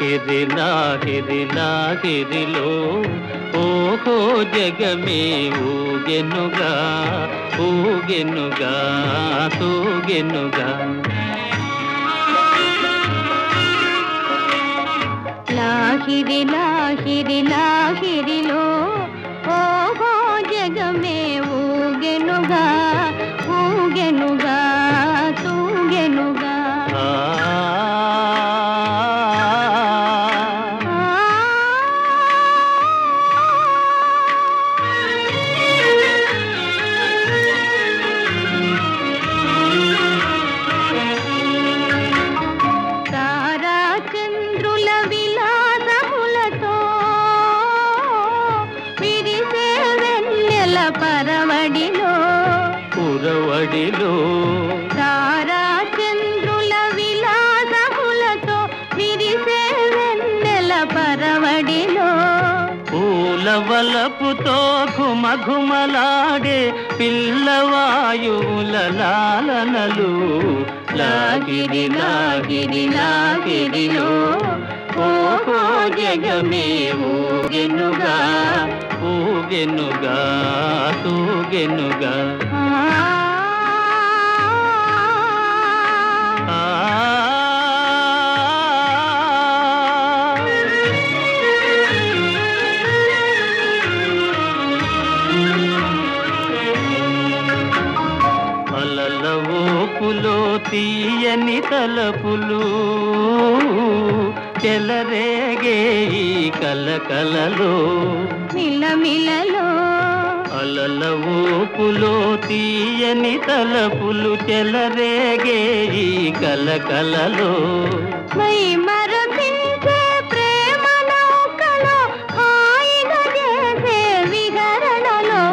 నాహిది నాహిది నాహిదిలో ఓహో జగమే ఊగెనుగా ఊగెనుగా తూగెనుగా. లాహిరి లాహిరి లాహిరిలో పరవడిలో పురవడిలో. తారా చంద్రుల విలాసములతో విరిసే వెన్నెల పరవడిలో. పూల వలపుతో ఘుమఘుమలాడే పిల్లవాయువుల లాలనలు. లాగిరి లాగిరి లాగిరిలో ఓహో జగమే ఊగెనుగా ఊగెనుగా తూగెనుగా. అలల ఊపులో తీయని తలపులు చెలరేగే ఈ కలకలలో మిలమిలలో అలల ఊపులో తీయని తలపులు చెలరేగే ఈ కలకలలో మై మరపించే ప్రేమ నౌకలో హాయిగా చేసే విహరణలో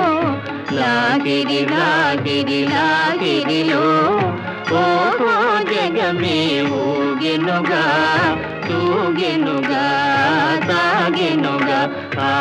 లాగిరి లాగిరి లాగిరిలో ఓహో జగమే ఊగెనుగా తూగెనుగా సాగెనుగా ఆ